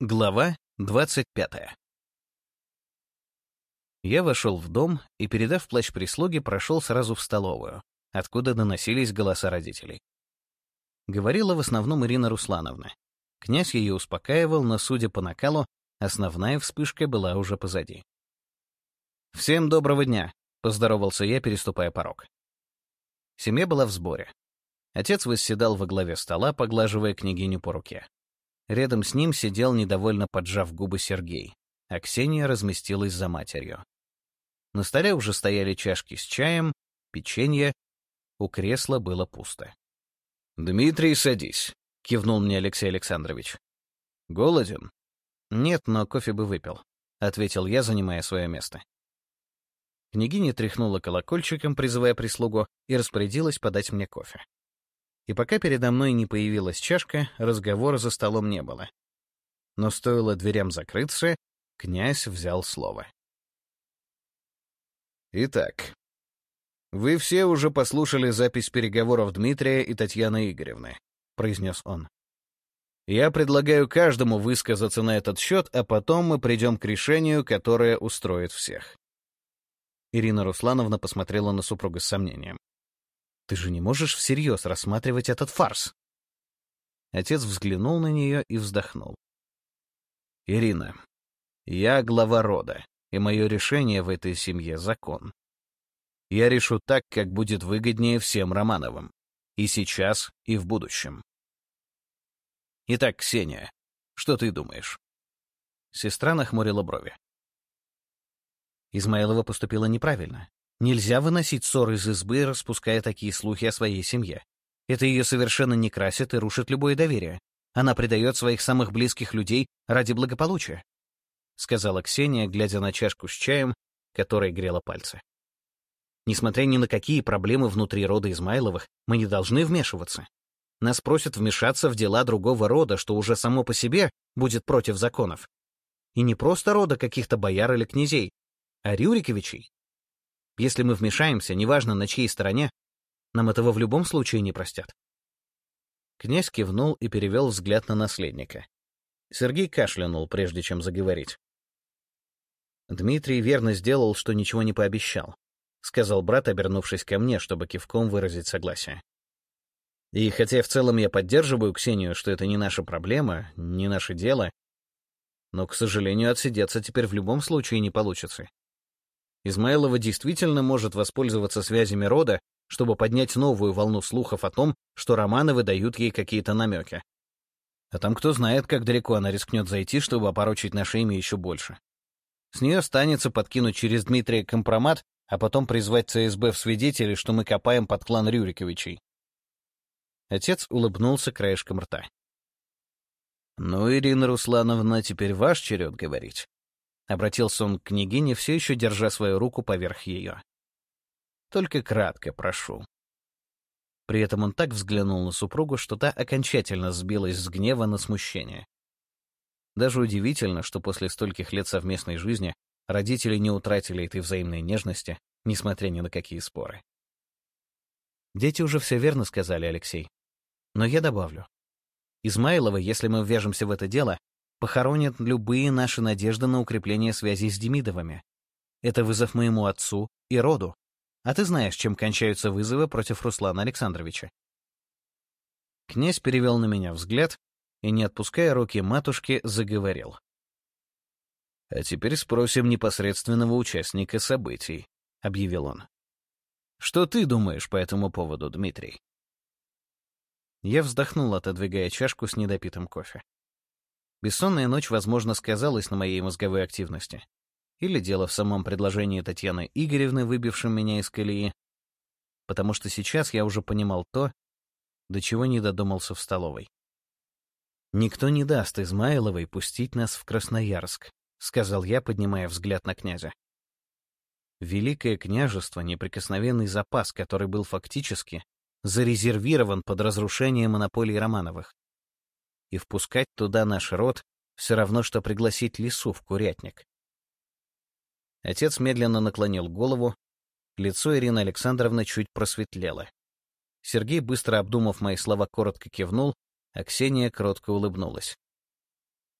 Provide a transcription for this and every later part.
Глава двадцать пятая Я вошел в дом и, передав плащ прислуги, прошел сразу в столовую, откуда доносились голоса родителей. Говорила в основном Ирина Руслановна. Князь ее успокаивал, но, судя по накалу, основная вспышка была уже позади. «Всем доброго дня!» — поздоровался я, переступая порог. Семья была в сборе. Отец восседал во главе стола, поглаживая княгиню по руке. Рядом с ним сидел, недовольно поджав губы Сергей, а Ксения разместилась за матерью. На столе уже стояли чашки с чаем, печенье, у кресла было пусто. «Дмитрий, садись», — кивнул мне Алексей Александрович. «Голоден?» «Нет, но кофе бы выпил», — ответил я, занимая свое место. Княгиня тряхнула колокольчиком, призывая прислугу, и распорядилась подать мне кофе. И пока передо мной не появилась чашка, разговора за столом не было. Но стоило дверям закрыться, князь взял слово. Итак, вы все уже послушали запись переговоров Дмитрия и Татьяны Игоревны, произнес он. Я предлагаю каждому высказаться на этот счет, а потом мы придем к решению, которое устроит всех. Ирина Руслановна посмотрела на супруга с сомнением. Ты же не можешь всерьез рассматривать этот фарс. Отец взглянул на нее и вздохнул. Ирина, я глава рода, и мое решение в этой семье — закон. Я решу так, как будет выгоднее всем Романовым. И сейчас, и в будущем. Итак, Ксения, что ты думаешь? Сестра нахмурила брови. Измайлова поступила неправильно. Нельзя выносить ссоры из избы, распуская такие слухи о своей семье. Это ее совершенно не красит и рушит любое доверие. Она предает своих самых близких людей ради благополучия», — сказала Ксения, глядя на чашку с чаем, которая грела пальцы. «Несмотря ни на какие проблемы внутри рода Измайловых, мы не должны вмешиваться. Нас просят вмешаться в дела другого рода, что уже само по себе будет против законов. И не просто рода каких-то бояр или князей, а Рюриковичей, если мы вмешаемся, неважно на чьей стороне, нам этого в любом случае не простят. Князь кивнул и перевел взгляд на наследника. Сергей кашлянул, прежде чем заговорить. Дмитрий верно сделал, что ничего не пообещал, сказал брат, обернувшись ко мне, чтобы кивком выразить согласие. И хотя в целом я поддерживаю Ксению, что это не наша проблема, не наше дело, но, к сожалению, отсидеться теперь в любом случае не получится. Измайлова действительно может воспользоваться связями рода, чтобы поднять новую волну слухов о том, что Романовы дают ей какие-то намеки. А там кто знает, как далеко она рискнет зайти, чтобы опорочить наше имя еще больше. С нее останется подкинуть через Дмитрия компромат, а потом призвать ЦСБ в свидетели, что мы копаем под клан Рюриковичей. Отец улыбнулся краешком рта. «Ну, Ирина Руслановна, теперь ваш черед говорить. Обратился он к княгине, все еще держа свою руку поверх ее. «Только кратко прошу». При этом он так взглянул на супругу, что та окончательно сбилась с гнева на смущение. Даже удивительно, что после стольких лет совместной жизни родители не утратили этой взаимной нежности, несмотря ни на какие споры. Дети уже все верно сказали, Алексей. Но я добавлю. Измайлова, если мы ввяжемся в это дело, похоронят любые наши надежды на укрепление связей с Демидовыми. Это вызов моему отцу и роду. А ты знаешь, чем кончаются вызовы против Руслана Александровича. Князь перевел на меня взгляд и, не отпуская руки матушки, заговорил. «А теперь спросим непосредственного участника событий», — объявил он. «Что ты думаешь по этому поводу, Дмитрий?» Я вздохнул, отодвигая чашку с недопитым кофе. Бессонная ночь, возможно, сказалась на моей мозговой активности. Или дело в самом предложении Татьяны Игоревны, выбившем меня из колеи. Потому что сейчас я уже понимал то, до чего не додумался в столовой. «Никто не даст Измайловой пустить нас в Красноярск», — сказал я, поднимая взгляд на князя. Великое княжество — неприкосновенный запас, который был фактически зарезервирован под разрушение монополии Романовых и впускать туда наш род все равно, что пригласить лису в курятник. Отец медленно наклонил голову, лицо Ирины Александровны чуть просветлело. Сергей, быстро обдумав мои слова, коротко кивнул, а Ксения кротко улыбнулась.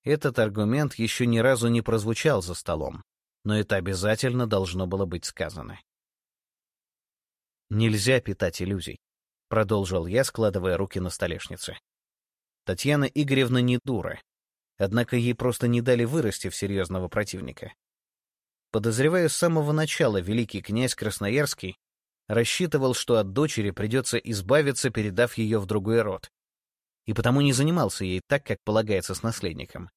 Этот аргумент еще ни разу не прозвучал за столом, но это обязательно должно было быть сказано. «Нельзя питать иллюзий», — продолжил я, складывая руки на столешнице. Татьяна Игоревна не дура, однако ей просто не дали вырасти в серьезного противника. Подозреваю, с самого начала великий князь Красноярский рассчитывал, что от дочери придется избавиться, передав ее в другой род, и потому не занимался ей так, как полагается с наследником.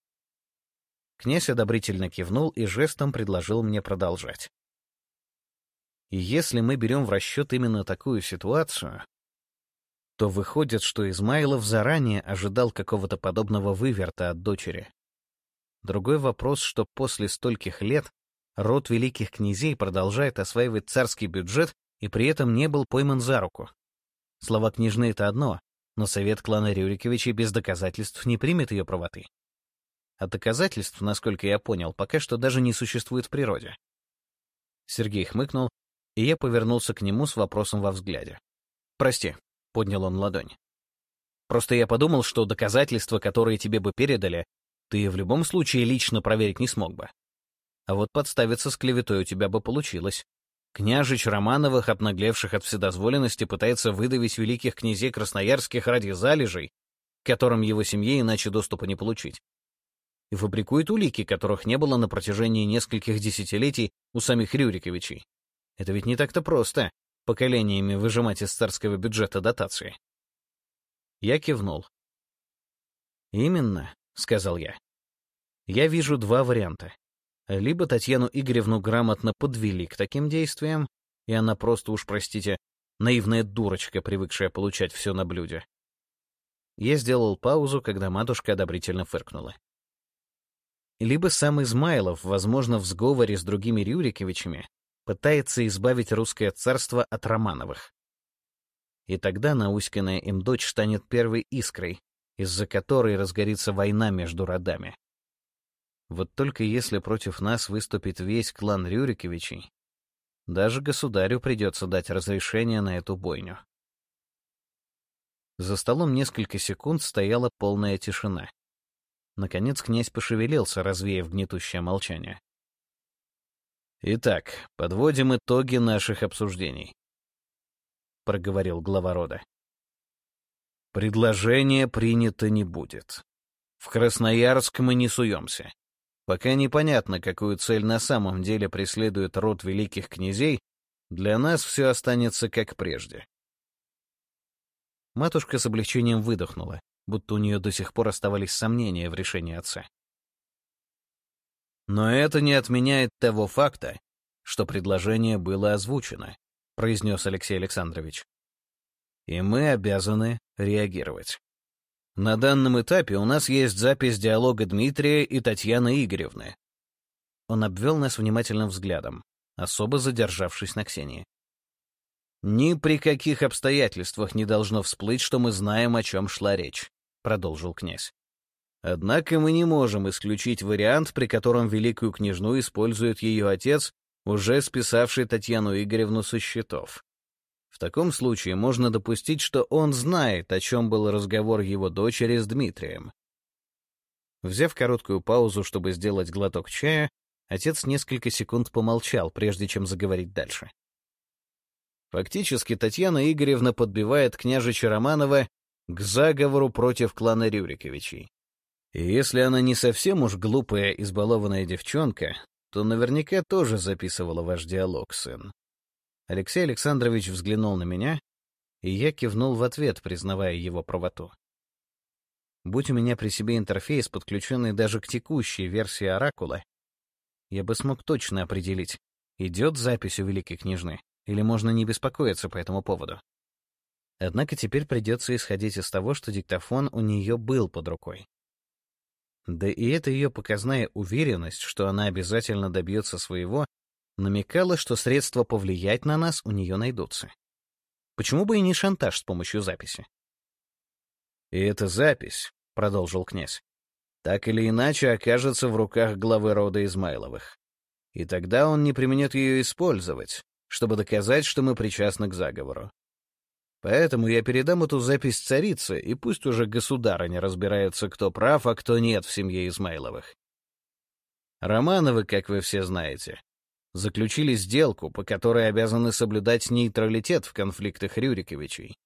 Князь одобрительно кивнул и жестом предложил мне продолжать. И если мы берем в расчет именно такую ситуацию, то выходит, что Измайлов заранее ожидал какого-то подобного выверта от дочери. Другой вопрос, что после стольких лет род великих князей продолжает осваивать царский бюджет и при этом не был пойман за руку. Слова княжны — это одно, но совет клана Рюриковичей без доказательств не примет ее правоты. А доказательств, насколько я понял, пока что даже не существует в природе. Сергей хмыкнул, и я повернулся к нему с вопросом во взгляде. «Прости, — поднял он ладонь. «Просто я подумал, что доказательства, которые тебе бы передали, ты в любом случае лично проверить не смог бы. А вот подставиться с клеветой у тебя бы получилось. Княжич Романовых, обнаглевших от вседозволенности, пытается выдавить великих князей красноярских ради залежей, к которым его семье иначе доступа не получить. И фабрикует улики, которых не было на протяжении нескольких десятилетий у самих Рюриковичей. Это ведь не так-то просто поколениями выжимать из царского бюджета дотации. Я кивнул. «Именно», — сказал я. «Я вижу два варианта. Либо Татьяну Игоревну грамотно подвели к таким действиям, и она просто, уж простите, наивная дурочка, привыкшая получать все на блюде. Я сделал паузу, когда матушка одобрительно фыркнула. Либо сам Измайлов, возможно, в сговоре с другими Рюриковичами, пытается избавить русское царство от Романовых. И тогда науськанная им дочь станет первой искрой, из-за которой разгорится война между родами. Вот только если против нас выступит весь клан Рюриковичей, даже государю придется дать разрешение на эту бойню. За столом несколько секунд стояла полная тишина. Наконец князь пошевелился, развеяв гнетущее молчание. «Итак, подводим итоги наших обсуждений», — проговорил глава рода. «Предложение принято не будет. В Красноярск мы не суемся. Пока непонятно, какую цель на самом деле преследует род великих князей, для нас все останется как прежде». Матушка с облегчением выдохнула, будто у нее до сих пор оставались сомнения в решении отца. Но это не отменяет того факта, что предложение было озвучено, произнес Алексей Александрович. И мы обязаны реагировать. На данном этапе у нас есть запись диалога Дмитрия и Татьяны Игоревны. Он обвел нас внимательным взглядом, особо задержавшись на Ксении. «Ни при каких обстоятельствах не должно всплыть, что мы знаем, о чем шла речь», — продолжил князь. Однако мы не можем исключить вариант, при котором великую княжну использует ее отец, уже списавший Татьяну Игоревну со счетов. В таком случае можно допустить, что он знает, о чем был разговор его дочери с Дмитрием. Взяв короткую паузу, чтобы сделать глоток чая, отец несколько секунд помолчал, прежде чем заговорить дальше. Фактически Татьяна Игоревна подбивает княжича Романова к заговору против клана Рюриковичей. И если она не совсем уж глупая, избалованная девчонка, то наверняка тоже записывала ваш диалог, сын. Алексей Александрович взглянул на меня, и я кивнул в ответ, признавая его правоту. Будь у меня при себе интерфейс, подключенный даже к текущей версии Оракула, я бы смог точно определить, идет запись у Великой Княжны, или можно не беспокоиться по этому поводу. Однако теперь придется исходить из того, что диктофон у нее был под рукой. Да и эта ее показная уверенность, что она обязательно добьется своего, намекала, что средства повлиять на нас у нее найдутся. Почему бы и не шантаж с помощью записи? «И эта запись», — продолжил князь, — «так или иначе окажется в руках главы рода Измайловых. И тогда он не применет ее использовать, чтобы доказать, что мы причастны к заговору. Поэтому я передам эту запись царице, и пусть уже государыня разбирается, кто прав, а кто нет в семье Измайловых. Романовы, как вы все знаете, заключили сделку, по которой обязаны соблюдать нейтралитет в конфликтах Рюриковичей.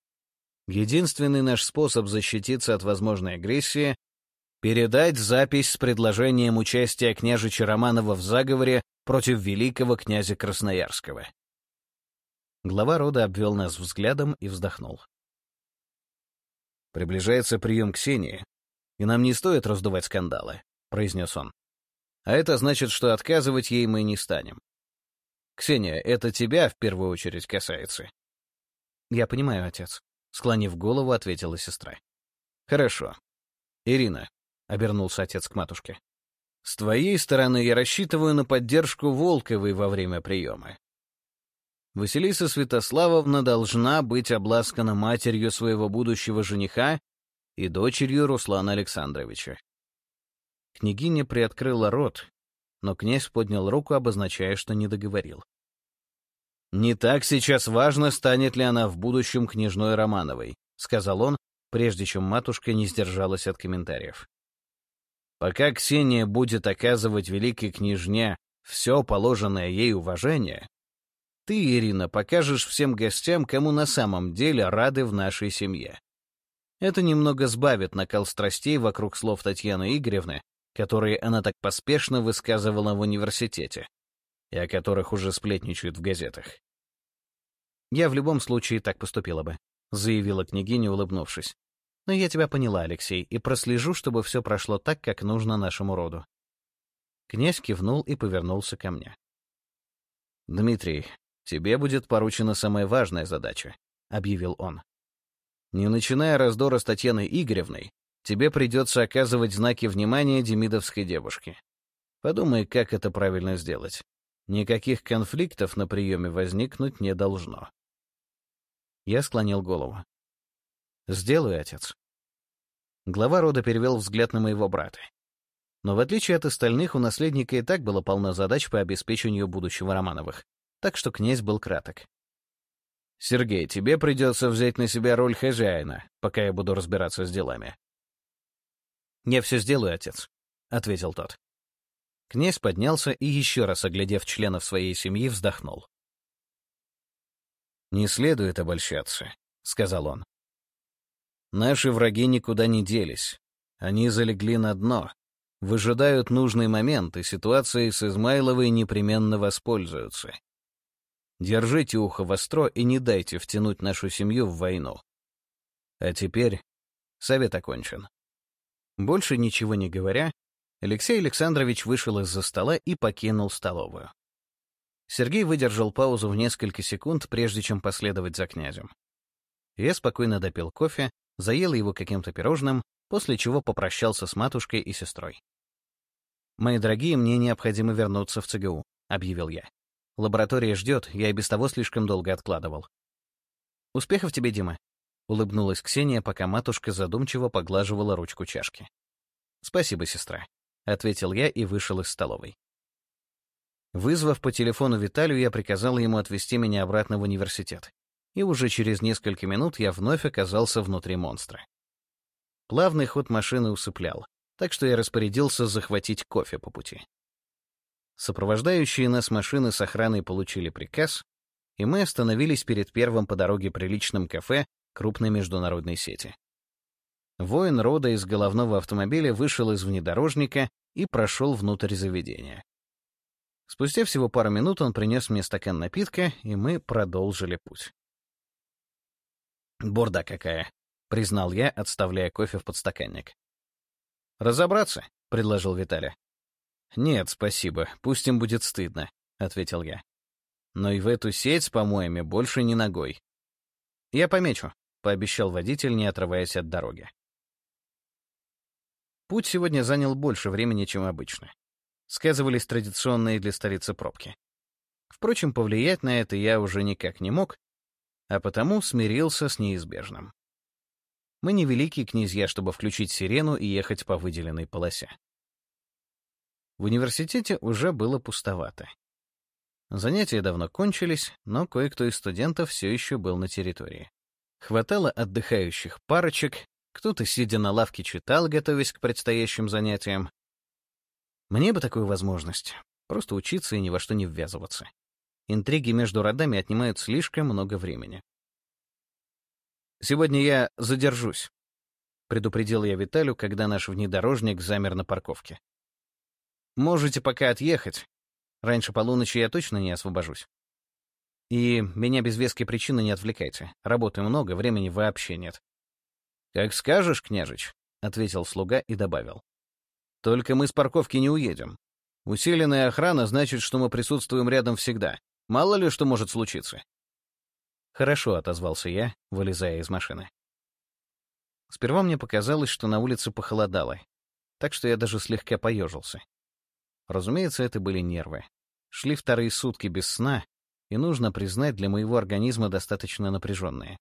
Единственный наш способ защититься от возможной агрессии — передать запись с предложением участия княжича Романова в заговоре против великого князя Красноярского. Глава рода обвел нас взглядом и вздохнул. «Приближается прием Ксении, и нам не стоит раздувать скандалы», — произнес он. «А это значит, что отказывать ей мы не станем. Ксения, это тебя в первую очередь касается». «Я понимаю, отец», — склонив голову, ответила сестра. «Хорошо. Ирина», — обернулся отец к матушке, — «с твоей стороны я рассчитываю на поддержку Волковой во время приема. Василиса Святославовна должна быть обласкана матерью своего будущего жениха и дочерью Руслана Александровича. Княгиня приоткрыла рот, но князь поднял руку, обозначая, что не договорил. «Не так сейчас важно, станет ли она в будущем княжной Романовой», — сказал он, прежде чем матушка не сдержалась от комментариев. «Пока Ксения будет оказывать великой княжне все положенное ей уважение, ты, Ирина, покажешь всем гостям, кому на самом деле рады в нашей семье. Это немного сбавит накал страстей вокруг слов Татьяны Игоревны, которые она так поспешно высказывала в университете, и о которых уже сплетничают в газетах. «Я в любом случае так поступила бы», — заявила княгиня, улыбнувшись. «Но я тебя поняла, Алексей, и прослежу, чтобы все прошло так, как нужно нашему роду». Князь кивнул и повернулся ко мне. «Дмитрий, «Тебе будет поручена самая важная задача», — объявил он. «Не начиная раздора с Татьяной Игоревной, тебе придется оказывать знаки внимания демидовской девушке. Подумай, как это правильно сделать. Никаких конфликтов на приеме возникнуть не должно». Я склонил голову. «Сделаю, отец». Глава рода перевел взгляд на моего брата. Но в отличие от остальных, у наследника и так было полно задач по обеспечению будущего Романовых так что князь был краток. «Сергей, тебе придется взять на себя роль хозяина, пока я буду разбираться с делами». «Я все сделаю, отец», — ответил тот. Князь поднялся и, еще раз оглядев членов своей семьи, вздохнул. «Не следует обольщаться», — сказал он. «Наши враги никуда не делись. Они залегли на дно, выжидают нужный момент, и ситуацией с Измайловой непременно воспользуются. Держите ухо востро и не дайте втянуть нашу семью в войну. А теперь совет окончен. Больше ничего не говоря, Алексей Александрович вышел из-за стола и покинул столовую. Сергей выдержал паузу в несколько секунд, прежде чем последовать за князем. Я спокойно допил кофе, заел его каким-то пирожным, после чего попрощался с матушкой и сестрой. «Мои дорогие, мне необходимо вернуться в ЦГУ», — объявил я. Лаборатория ждет, я и без того слишком долго откладывал. «Успехов тебе, Дима», — улыбнулась Ксения, пока матушка задумчиво поглаживала ручку чашки. «Спасибо, сестра», — ответил я и вышел из столовой. Вызвав по телефону Виталию, я приказал ему отвезти меня обратно в университет. И уже через несколько минут я вновь оказался внутри монстра. Плавный ход машины усыплял, так что я распорядился захватить кофе по пути. Сопровождающие нас машины с охраной получили приказ, и мы остановились перед первым по дороге приличным кафе крупной международной сети. Воин рода из головного автомобиля вышел из внедорожника и прошел внутрь заведения. Спустя всего пару минут он принес мне стакан напитка, и мы продолжили путь. «Борда какая!» — признал я, отставляя кофе в подстаканник. «Разобраться?» — предложил Виталий. «Нет, спасибо, пусть им будет стыдно», — ответил я. «Но и в эту сеть с помоями больше не ногой». «Я помечу», — пообещал водитель, не отрываясь от дороги. Путь сегодня занял больше времени, чем обычно. Сказывались традиционные для столицы пробки. Впрочем, повлиять на это я уже никак не мог, а потому смирился с неизбежным. Мы не великие князья, чтобы включить сирену и ехать по выделенной полосе. В университете уже было пустовато. Занятия давно кончились, но кое-кто из студентов все еще был на территории. Хватало отдыхающих парочек, кто-то, сидя на лавке, читал, готовясь к предстоящим занятиям. Мне бы такую возможность. Просто учиться и ни во что не ввязываться. Интриги между родами отнимают слишком много времени. «Сегодня я задержусь», — предупредил я Виталю, когда наш внедорожник замер на парковке. «Можете пока отъехать. Раньше полуночи я точно не освобожусь. И меня без веской причины не отвлекайте. Работы много, времени вообще нет. «Как скажешь, княжич», — ответил слуга и добавил. «Только мы с парковки не уедем. Усиленная охрана значит, что мы присутствуем рядом всегда. Мало ли что может случиться». «Хорошо», — отозвался я, вылезая из машины. Сперва мне показалось, что на улице похолодало, так что я даже слегка поежился. Разумеется, это были нервы. Шли вторые сутки без сна, и, нужно признать, для моего организма достаточно напряженные.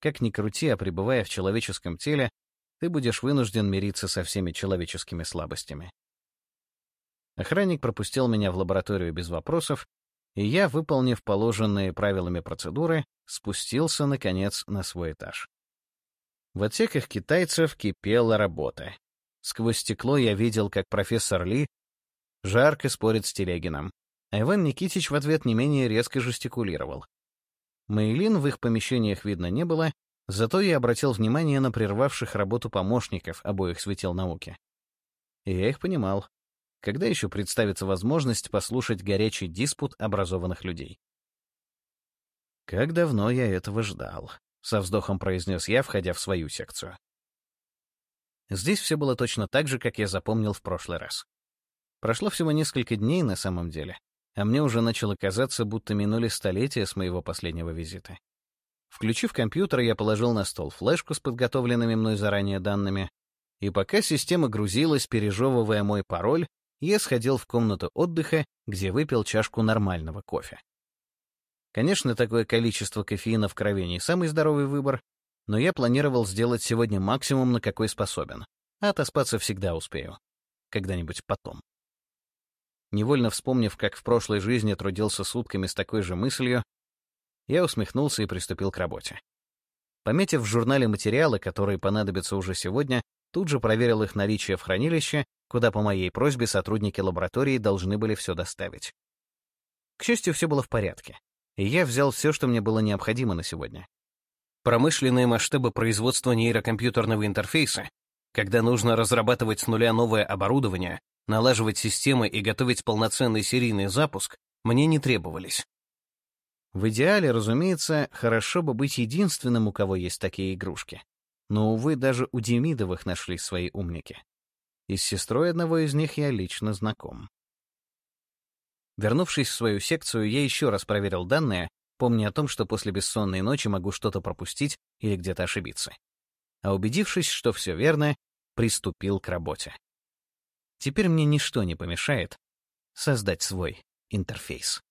Как ни крути, а пребывая в человеческом теле, ты будешь вынужден мириться со всеми человеческими слабостями. Охранник пропустил меня в лабораторию без вопросов, и я, выполнив положенные правилами процедуры, спустился, наконец, на свой этаж. В отсеках китайцев кипела работа. Сквозь стекло я видел, как профессор Ли жарко спорит с Телегином, а Иван Никитич в ответ не менее резко жестикулировал. Мейлин в их помещениях видно не было, зато я обратил внимание на прервавших работу помощников обоих светил науки. И я их понимал. Когда еще представится возможность послушать горячий диспут образованных людей? «Как давно я этого ждал», — со вздохом произнес я, входя в свою секцию. Здесь все было точно так же, как я запомнил в прошлый раз. Прошло всего несколько дней на самом деле, а мне уже начало казаться, будто минули столетия с моего последнего визита. Включив компьютер, я положил на стол флешку с подготовленными мной заранее данными, и пока система грузилась, пережевывая мой пароль, я сходил в комнату отдыха, где выпил чашку нормального кофе. Конечно, такое количество кофеина в крови не самый здоровый выбор, но я планировал сделать сегодня максимум, на какой способен. А отоспаться всегда успею. Когда-нибудь потом. Невольно вспомнив, как в прошлой жизни трудился сутками с такой же мыслью, я усмехнулся и приступил к работе. Пометив в журнале материалы, которые понадобятся уже сегодня, тут же проверил их наличие в хранилище, куда по моей просьбе сотрудники лаборатории должны были все доставить. К счастью, все было в порядке, и я взял все, что мне было необходимо на сегодня. Промышленные масштабы производства нейрокомпьютерного интерфейса, когда нужно разрабатывать с нуля новое оборудование, налаживать системы и готовить полноценный серийный запуск мне не требовались. В идеале, разумеется, хорошо бы быть единственным, у кого есть такие игрушки. Но, увы, даже у Демидовых нашли свои умники. И с сестрой одного из них я лично знаком. Вернувшись в свою секцию, я еще раз проверил данные, помня о том, что после бессонной ночи могу что-то пропустить или где-то ошибиться. А убедившись, что все верно, приступил к работе. Теперь мне ничто не помешает создать свой интерфейс.